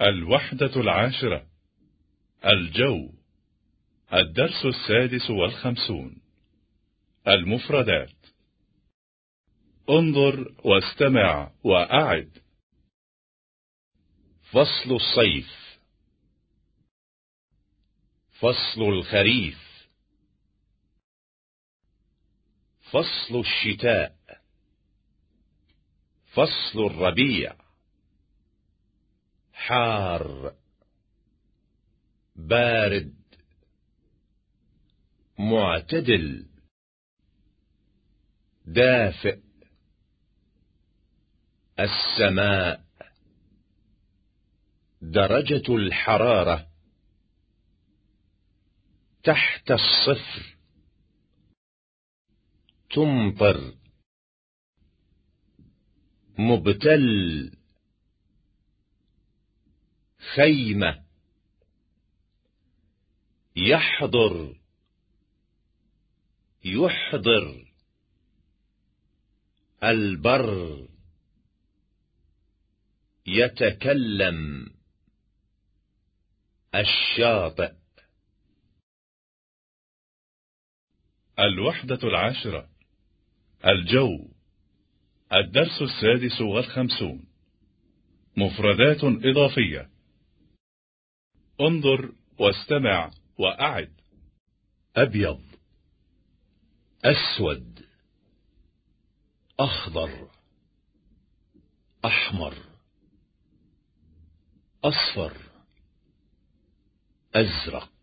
الوحدة العاشرة. الجو. الدرس السادس والخمسون. المفردات. انظر واستمع وأعد. فصل الصيف. فصل الخريف. فصل الشتاء. فصل الربيع. حار بارد معتدل دافئ السماء درجة الحرارة تحت الصفر تمطر مبتل. خيمة. يحضر. يحضر. البر. يتكلم. الشاطئ. الوحدة العاشرة. الجو. الدرس السادس والخمسون. مفردات إضافية. انظر واستمع وأعد. أبيض أسود أخضر أحمر أصفر أزرق.